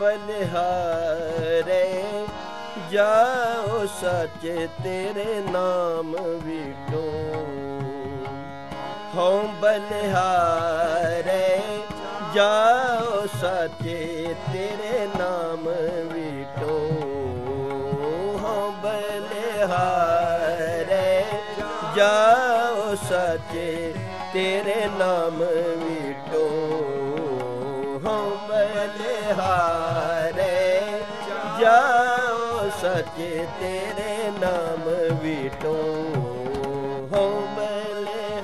ਬਲਿਹਾਰੇ, ਜਾਓ ਸੱਚੇ ਤੇਰੇ ਨਾਮ ਵਿਟੋ ਹਉ ਬਲਿਹਾਰੇ, ਜਾਓ ਸੱਚੇ ਤੇਰੇ ਨਾਮ ਵਿਟੋ ਹਉ ਬਲਿਹਾਰੇ, ਜਾਓ ਸੱਚੇ ਤੇਰੇ ਨਾਮ ਵਿਟੋ ਬਲਿਹਾਰੇ ਜਾਓ ਸੱਚੇ ਤੇਰੇ ਨਾਮ ਵਿਟੋ ਹਉ ਬਲਿਹਾਰੇ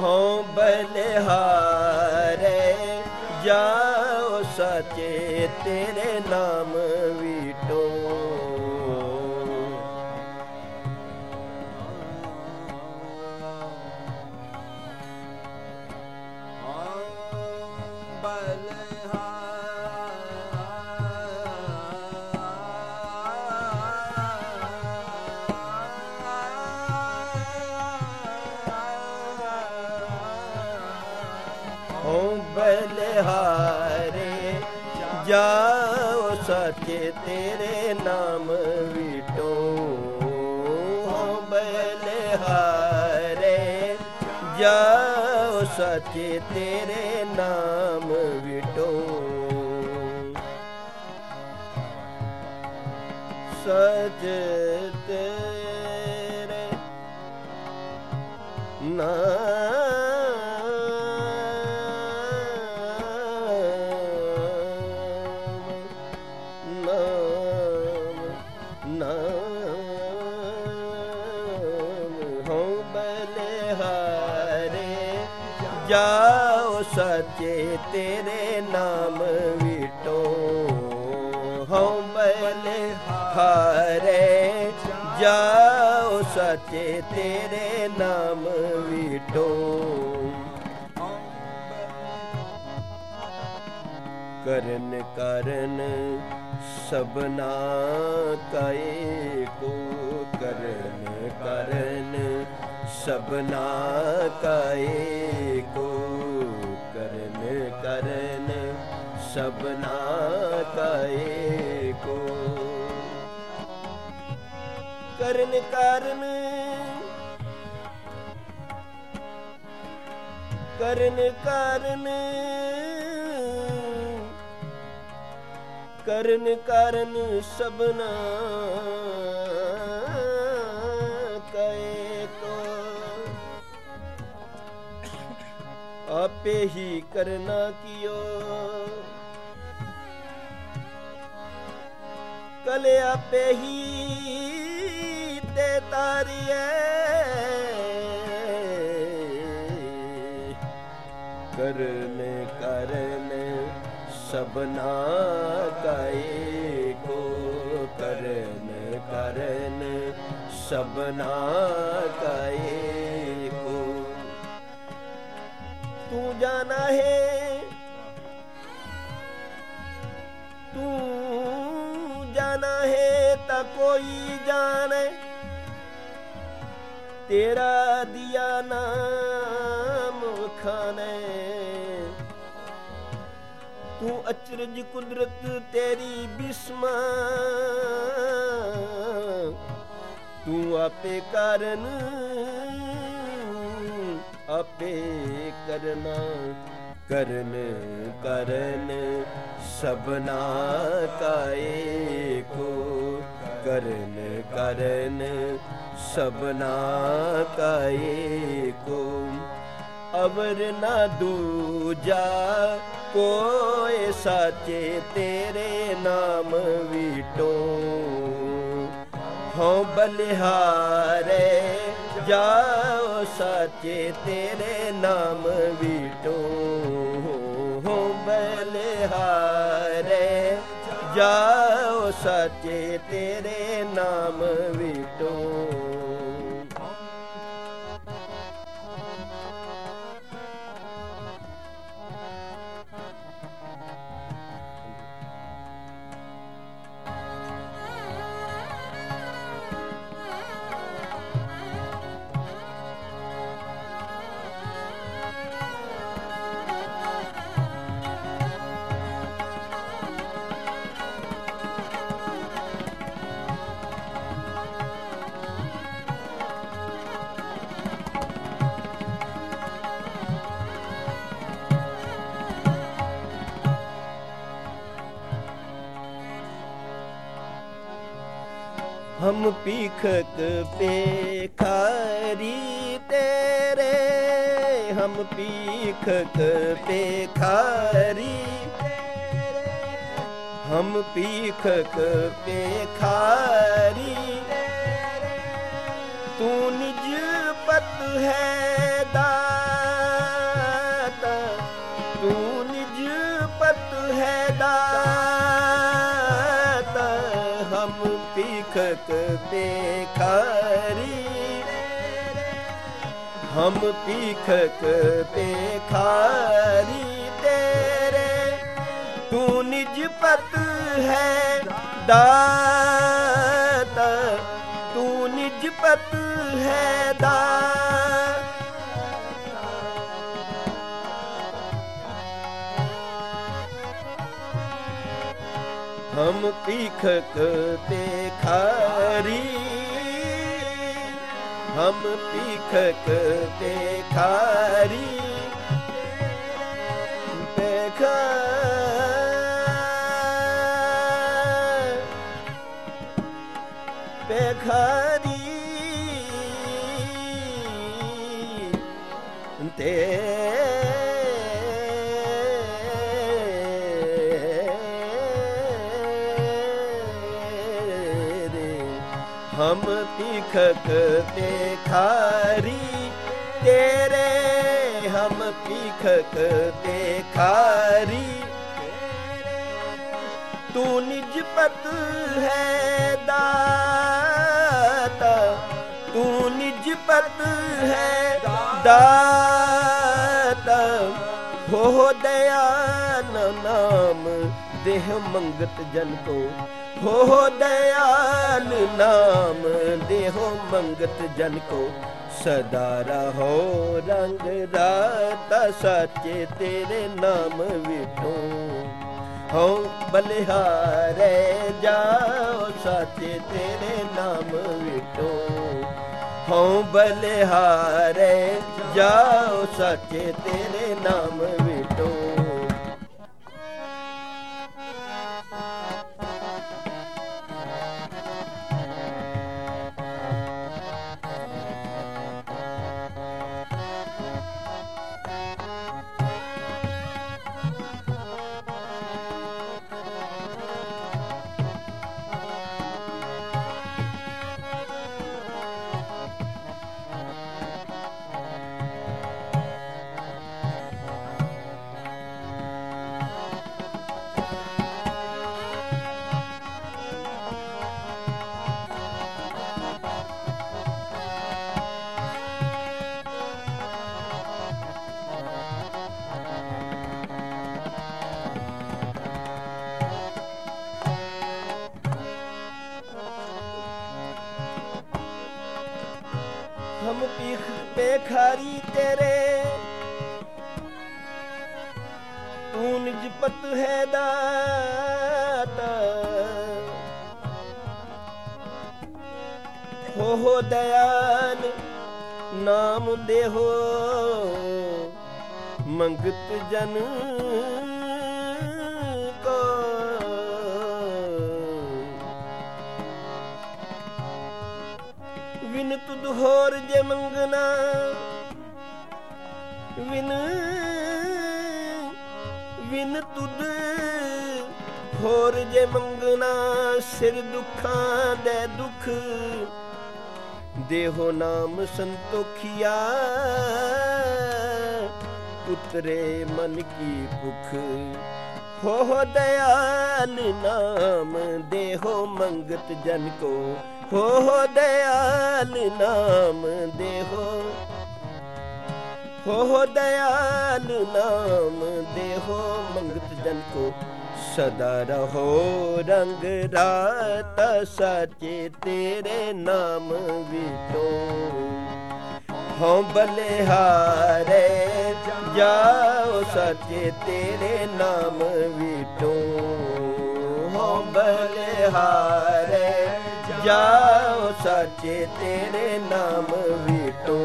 ਹਉ ਬਲਿਹਾਰੇ ਜਾਓ ਸੱਚੇ ਤੇਰੇ ਨਾਮ ਵਿਟੋ ਜਾਓ ਸੱਚੇ ਤੇਰੇ ਨਾਮ ਵਿਟੋ। ਹੋ ਹਉ ਬਲਿਹਾਰੇ ਜਾਓ ਸੱਚੇ ਤੇਰੇ ਨਾਮ ਵਿਟੋ। ਸਜ ਜਾਓ ਸੱਚੇ ਤੇਰੇ ਨਾਮ ਵਿਟੋ। ਹਉ ਬਲਿਹਾਰੇ ਜਾਓ ਸੱਚੇ ਤੇਰੇ ਨਾਮ ਵਿਟੋ। ਕਰਨ ਕਰਨ ਸਬਨਾ ਕਾਏ ਕੋ, ਕਰਨ ਕਰਨ ਸਬਨਾ ਕਾਏ ਕੋ ਕਰਨ ਕਰਨ। ਸਬਨਾ ਕਾਏ ਕੋ। ਕਰਨ, ਕਾਰਨ। ਕਰਨ ਕਾਰਨ। ਕਰਨ, ਕਾਰਨ ਸਬਨਾ ਪੇਹੀ ਕਰਨਾ ਕੀਓ। ਕਲਿਆ ਪੇਹੀ ਤੇ ਤਾਰੀਏ। ਕਰਨ ਕਰਨ ਸਬਨਾ ਕਾਏ ਕੋ। ਕਰਨ ਕਰਨ ਸਬਨਾ ਕਾਏ ਤੂੰ ਜਾਣਾ ਹੈ। ਤੂੰ ਜਾਣਾ ਹੈ ਤਾਂ ਕੋਈ ਜਾਣੇ। ਤੇਰਾ ਦਿਆ ਨਾਮ ਖਾਨੇ ਤੂੰ ਅਚਰਜ ਕੁਦਰਤ ਤੇਰੀ ਬਿਸਮਾ। ਤੂੰ ਆਪੇ ਕਾਰਨ ਆਪੇ ਕਰਨਾ, ਕਰਨ ਕਰਨ ਸਬਨਾ ਕਾਏ ਕੋ। ਕਰਨ ਕਰਨ ਸਬਨਾ ਕਾਏ ਕੋ। ਅਵਰ ਨਾ ਦੂਜਾ ਕੋਏ ਸਾਚੇ ਤੇਰੇ ਨਾਮ ਵਿਟੋ ਹਉ ਬਲਿਹਾਰੇ ਜਾਓ ਸਾਚੇ ਤੇਰੇ ਨਾਮ ਵੀਟੋ ਹਉ ਬਲਿਹਾਰੇ। ਜਾਓ ਸਾਚੇ ਤੇਰੇ ਨਾਮ ਵਿਟੋ। ਹਮ ਪੀਖਕ ਪੇਖਰੀ ਤੇਰੇ ਹਮ ਪੀਖਕ ਪੇਖਾਰੀ ਹਮ ਪੀਖਕ ਪੇਖਰੀ ਤੂੰ ਨਿਜ ਪਤ ਹੈ ਦਾ ਪੀਖਕ ਪੇਖਾਰੀ ਹਮ ਪੀਖਕ ਪੇਖਾਰੀ ਤੇਰੇ ਤੂੰ ਨਿਜ ਪਤ ਹੈ ਦਾਤਾ ਤੂੰ ਨਿਜ ਪਤ ਹੈ ਦਾ ਹਮ ਪੀਖਕ ਤੇ ਖਾਰੀ। ਹਮ ਪੀਖਕ ਤੇ ਖਾਰੀ। ਹਮ ਪੀਖਕ ਤੇ ਖਾਰੀ ਤੇਰੇ ਹਮ ਪੀਖਕ ਤੇ ਖਾਰੀ ਤੂੰ ਨਿਜ ਪਤ ਹੈ ਦਾਤਾ ਤੂੰ ਨਿਜ ਪਤ ਹੈ ਦਾਤਾ ਹੋ ਦਇਆਨ ਨਾਮ ਦੇਹ ਮੰਗਤ ਜਨ ਕੋ ਹੋ ਦਇਆਲ ਨਾਮ ਦੇਹੋ ਮੰਗਤ ਜਨ ਕੋ। ਸਦਾ ਰਹੋ ਰੰਗ ਰਾਤਾ ਸਾਚੇ ਤੇਰੇ ਨਾਮ ਵਿਟੋ ਹੋ ਬਲਿਹਾਰੇ ਜਾਓ ਸਾਚੇ ਤੇਰੇ ਨਾਮ ਵਿਟੋ ਹੋ ਬਲਿਹਾਰੇ ਜਾਓ ਸਾਚੇ ਤੇਰੇ ਨਾਮ ਵਿਟੋ ਹੋ ਮੰਗਤ ਜਨ ਕੋ। ਵਿਨ ਤੁਧ ਹੋਰ ਜੇ ਮੰਗਣਾ, ਵਿਨ ਵਿਨ ਤੁਧ ਹੋਰ ਜੇ ਮੰਗਣਾ, ਸਿਰ ਦੁੱਖਾਂ ਦੇ ਦੁੱਖ ਦੇਹੋ ਨਾਮ ਸੰਤੋਖਿਆ। ਉਤਰੇ ਮਨ ਕੀ ਭੁਖ ਹੋ ਦਇਆਲ ਨਾਮ ਦੇਹੋ ਮੰਗਤ ਜਨ ਕੋ। ਹੋ ਦਇਆਲ ਨਾਮ ਦੇਹੋ ਹੋ ਦਇਆਲ ਨਾਮ ਦੇਹੋ ਮੰਗਤ ਜਨ ਕੋ। ਸਦਾ ਰਹੋ ਰੰਗ ਰਾਤ ਸਾਚੇ ਤੇਰੇ ਨਾਮ ਵਿਟੋ ਹਉ ਬਲਿਹਾਰੇ ਜਾਓ ਸੱਚੇ ਤੇਰੇ ਨਾਮ ਵਿਟੋ ਹਉ ਬਲਿਹਾਰੇ ਜਾਓ ਸੱਚੇ ਤੇਰੇ ਨਾਮ ਵਿਟੋ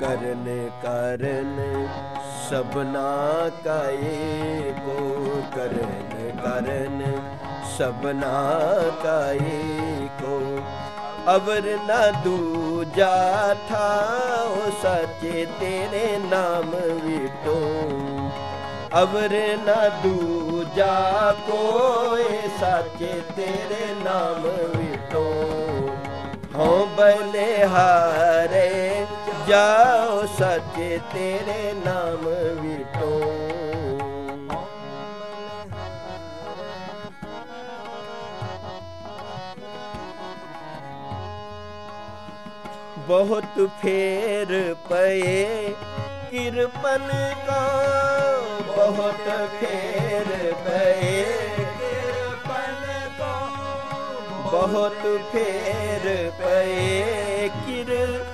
ਕਰਨ ਕਰਨ ਸਬਨਾ ਕਾਏ ਕੋ ਕਰਨ ਕਰਨ ਸਬਨਾ ਕਾਏ ਕੋ। ਅਵਰ ਨਾ ਦੂਜਾ ਥਾਉ ਸੱਚੇ ਤੇਰੇ ਨਾਮ ਵਿਟੋ। ਅਵਰ ਨਾ ਦੂਜਾ ਕੋਏ ਸੱਚੇ ਤੇਰੇ ਨਾਮ ਵਿਟੋ। ਹਉ ਬਲਿਹਾਰੇ ਜਾਓ ਸੱਚੇ ਤੇਰੇ ਨਾਮ ਵਿਟੋ ਬਹੁਤ ਫੇਰ ਪਏ ਕਿਰਪਨ ਕਾ। ਬਹੁਤ ਫੇਰ ਪਏ ਕਿਰਪਨ ਕਾ। ਬਹੁਤ ਫੇਰ ਪਏ ਕਿਰ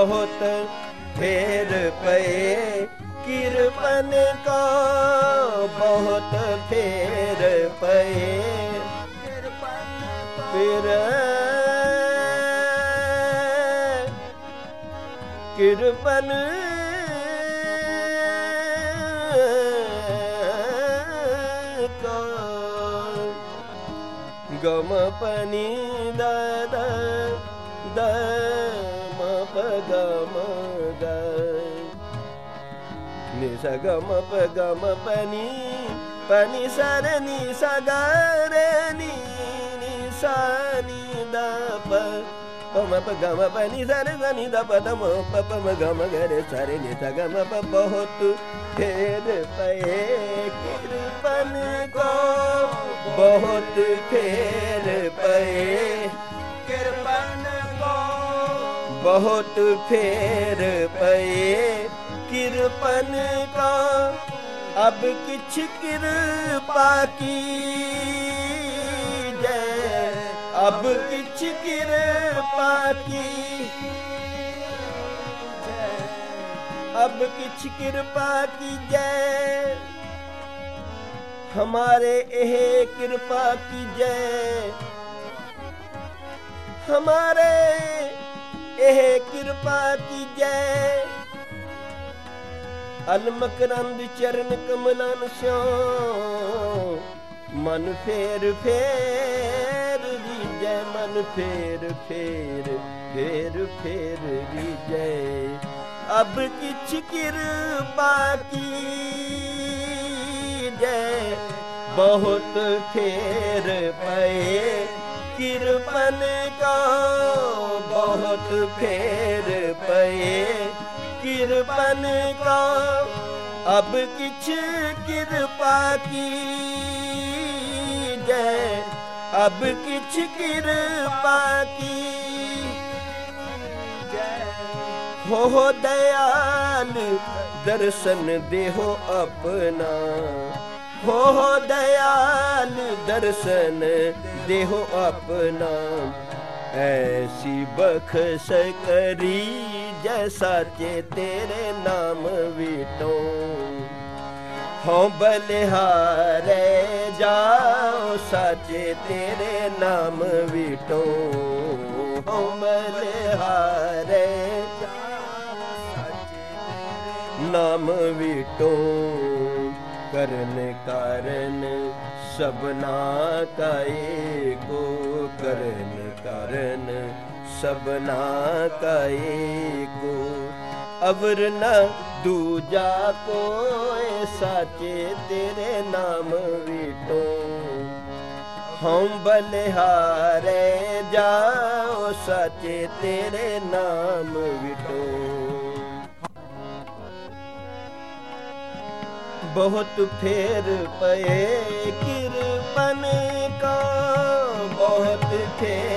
ਬਹੁਤ ਫੇਰ ਪਏ। ਕਿਰਪਨ ਕਾ ਬਹੁਤ ਫੇਰ ਪਏ। ਕਿਰਪਨ ਫਿਰ ਕਿਰਪਨ ਕਾ ਗਮ ਪਨੀ ని స గ మ ప గ మ ప ని ప ని స ర ని స గ ర ని ని స ని ద ప ప మ ప గ మ ప ని స ర किरपन का अब किछ कृपा की जय अब किछ कृपा की अब किछ कृपा की जय हमारे एह कृपा की जय हमारे एह कृपा की जय ਅਲਮਕਰੰਦ ਚਰਨ ਕਮਲਨ ਸਿਓ ਮਨ ਫੇਰ ਫੇਰ ਜੈ ਮਨ ਫੇਰ ਫੇਰ ਫੇਰ ਫੇਰ ਰੀਜੈ ਅਬ ਕਿਛ ਕਿਰਪਾ ਕੀ ਜੈ ਬਹੁਤ ਫੇਰ ਪਏ। ਕਿਰਪਨ ਕਾ ਬਹੁਤ ਫੇਰ ਪਏ। किरपन का अब किछ कृपा की जय अब किछ कृपा की हो दयाल दर्शन देहो अपना हो दयाल दर्शन देहो अपना ऐसी बखस करी ਜੈਸਾ ਚੇ ਤੇਰੇ ਨਾਮ ਵਿਟੋ। ਹਉ ਬਲਿਹਾਰੇ ਜਾਓ ਸਾਚੇ ਤੇਰੇ ਨਾਮ ਵਿਟੋ। ਹਉ ਬਲਿਹਾਰੇ ਨਾਮ ਵਿਟੋ। ਕਰਨ ਕਾਰਨ ਸਬਨਾ ਕਾਏ ਕੋ ਕਰਨ ਕਾਰਨ ਸਬਨਾ ਕਾਏ ਕੋ, ਅਵਰ ਨ ਦੂਜਾ ਕੋਏ, ਸਾਚੇ ਤੇਰੇ ਨਾਮ ਵਿਟੋ। ਹਉ ਬਲਿਹਾਰੇ ਜਾਓ, ਸਾਚੇ ਤੇਰੇ ਨਾਮ ਵਿਟੋ। ਬਹੁਤ ਫੇਰ ਪਏ ਕਿਰਪਨ ਕਾ, ਬਹੁਤ ਫੇਰ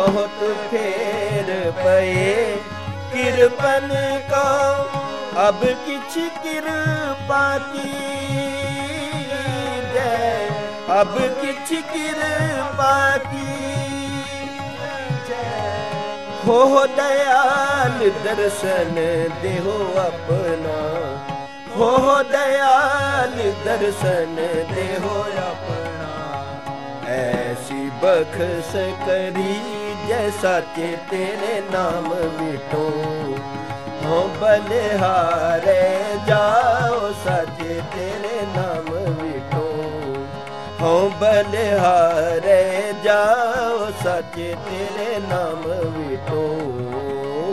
ਬਹੁਤ ਫੇਰ ਪਏ ਕਿਰਪਨ ਕਾ ਅਬ ਕਿਛ ਕਿਰਪਾ ਕੀ ਜੈ ਅਬ ਕਿਛ ਕਿਰਪਾ ਕੀ ਹੋ ਦਇਆਲ ਦਰਸ਼ਨ ਦੇਹੋ ਆਪਣਾ ਹੋ ਦਇਆਲ ਦਰਸ਼ਨ ਦੇਹੋ ਆਪਣਾ ਐਸੀ ਬਖਸ਼ ਕਰੀ ਜੈਸਾ ਚੇ ਤੇਰੇ ਨਾਮ ਵਿਟੋ ਹੋ ਬਲਿਹਾਰੇ ਜਾਓ ਸੱਚੇ ਤੇਰੇ ਨਾਮ ਵਿਟੋ ਹੋ ਬਲਿਹਾਰੇ ਜਾਓ ਸੱਚੇ ਤੇਰੇ ਨਾਮ ਵਿਟੋ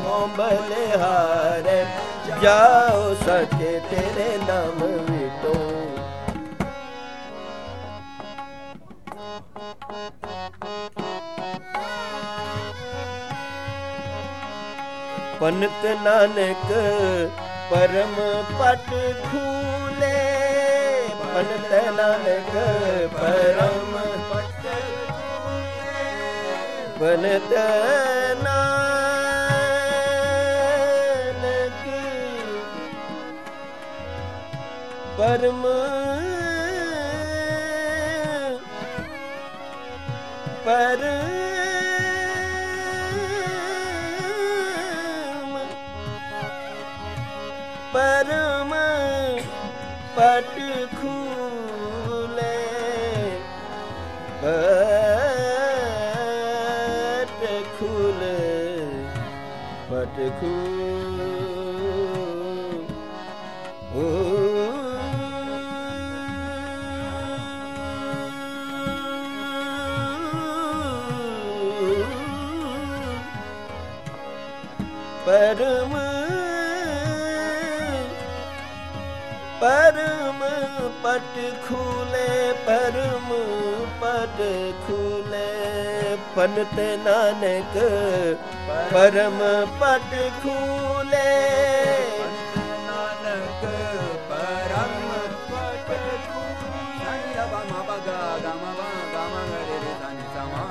ਹੋ ਬਲਿਹਾਰੇ ਜਾਓ ਸੱਚੇ ਤੇਰੇ ਨਾਮ ਵਿਟੋ ਪੰਤ ਨਾਨਕ ਪਰਮ ਪਟ ਖੂਲੇ। ਪੰਤ ਨਾਨਕ ਪਰਮ ਪਟ ਪੰਤ ਨਾਨਕ ਪਰਮ ਪਰਮ ਪਰਮ ਪਟ ਖੂ ਪਟ ਖੂਲੇ, ਪਰਮ ਪਟ ਖੂਲੇ। ਪੰਤ ਨਾਨਕ ਪਰਮ ਪਟ ਖੂਲੇ। ਨਾਨਕ ਪਰਮ ਪਟ ਖੂਲੇ। ਗਾ ਮਾ ਬਾ ਗਾ ਮਾ ਬਾ ਗਾ ਮਾ ਰੇ ਰੇ ਸਾ ਨੀ ਸਾ ਮਾ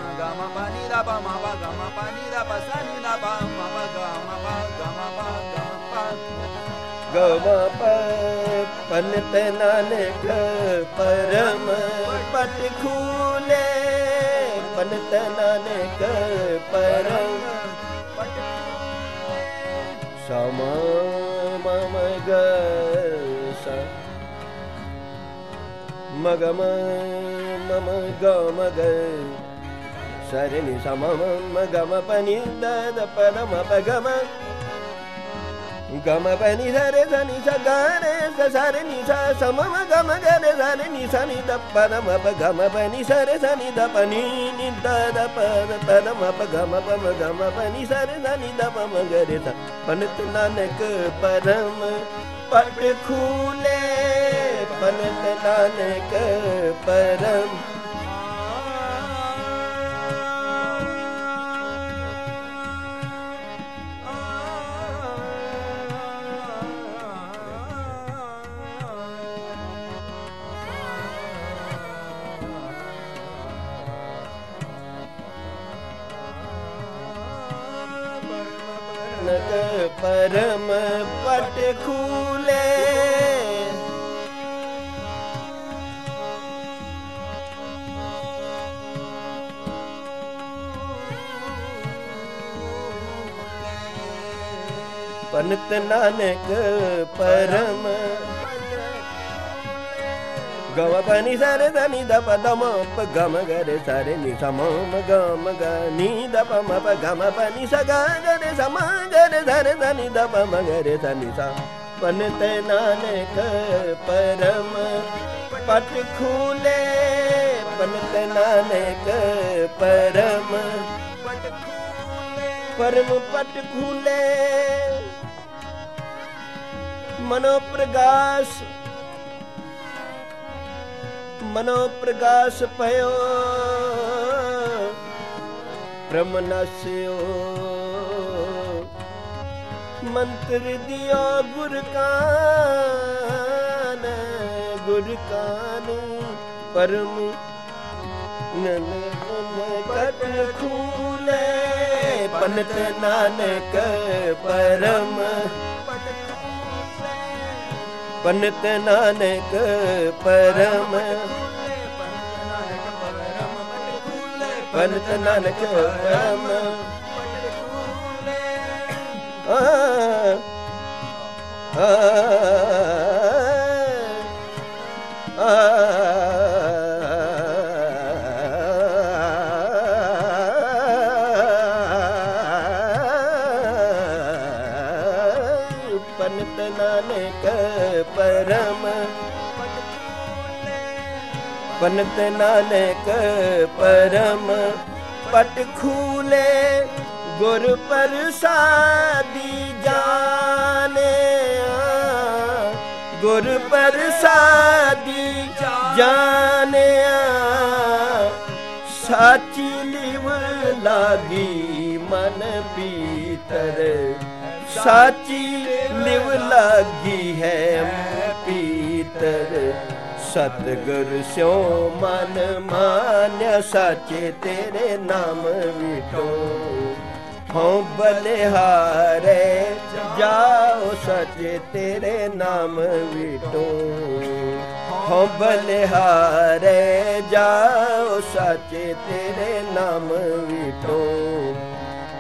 ਮਾ ਬਾ ਗਾ ਮਾ ਪਾ ਨੀ ਦਾ ਮਾ ਬਾ ਮਾ गवा पंत नानक परम पट खूले पंत नानक परम पट समा मम ग मगम मम गमग सरणि समम गम पनि तद पदम पगम गम पनि सर सनि स गरे गान सार नि गम गरे सर निर सनि दनि निर पर परम गम पम गम पनि सरे सनि दम गरे स पनत नानक परम पट खूले पनत नानक परम ਪਟ ਖੂਲੇ। ਪੰਤ ਨਾਨਕ ਪਰਮ గమ పని సరే దని దప దమ ప గమ గరే సరే ని సమ మ గమ గ ని దప మ ప గమ పని స గ గరే సమ గరే సరే దని దప మ గరే స ని స बनत नानक परम पट खूले बनत नानक परम परम पट खूले मनो प्रकाश ਮਨੋ ਪ੍ਰਗਾਸ ਮਨੋ ਪ੍ਰਗਾਸ ਭਇਓ ਬ੍ਰਹਮ ਨਸਿਓ। ਮੰਤਰ ਦਿਓ ਗੁਰ ਕਾਨ ਗੁਰ ਕਾਨ ਪਰਮ ਨਨ ਕਟ ਖੂਲੇ ਪੰਤ ਨਾਨਕ ਪਰਮ। ਪੰਤ ਨਾਨਕ ਪਰਮ। ਭਗਤ ਨਾਨਕ ਰਾਮ। ਆ ਆ ਪੰਤ ਨਾਨਕ ਪਰਮ ਪਟ ਖੂਲੇ, ਗੁਰ ਪ੍ਰਸਾਦੀ ਜਾਣਿਆ। ਗੁਰ ਪ੍ਰਸਾਦੀ ਜਾਣਿਆ। ਸਾਚੀ ਲਿਵ ਲਾਗੀ ਮਨ ਪੀਤਰ। ਸਾਚੀ ਲਿਵ ਲਾਗੀ ਹੈ ਪੀਤਰ। ਸਤਗੁਰ ਸਿਓ ਮਨ ਮਾਨਿਆ ਸਾਚੇ ਤੇਰੇ ਨਾਮ ਵਿਟੋ। ਹਉ ਬਲਿਹਾਰੇ ਜਾਓ ਸੱਚੇ ਤੇਰੇ ਨਾਮ ਵਿਟੋ। ਹਉ ਬਲਿਹਾਰੇ ਜਾਓ ਸੱਚੇ ਤੇਰੇ ਨਾਮ ਵਿਟੋ।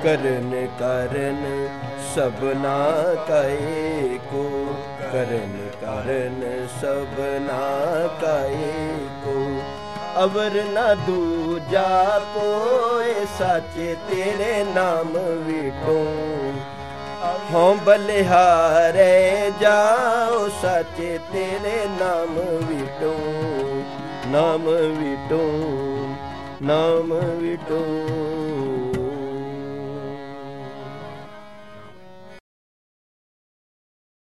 ਕਰਨ ਕਰਨ ਸਬਨਾ ਕਏ ਕੋ ਕਰਨ ਕਰਨ ਸਬਨਾ ਕਏ ਕੋ। ਅਵਰ ਨਾ ਦੂਜਾ ਕੋਏ, ਸਾਚੇ ਤੇਰੇ ਨਾਮ ਵਿਟੋ ਹਉ ਬਲਿਹਾਰੇ ਜਾਓ, ਸਾਚੇ ਤੇਰੇ ਨਾਮ ਵਿਟੋ ਨਾਮ ਵਿਟੋ ਨਾਮ ਵਿਟੋ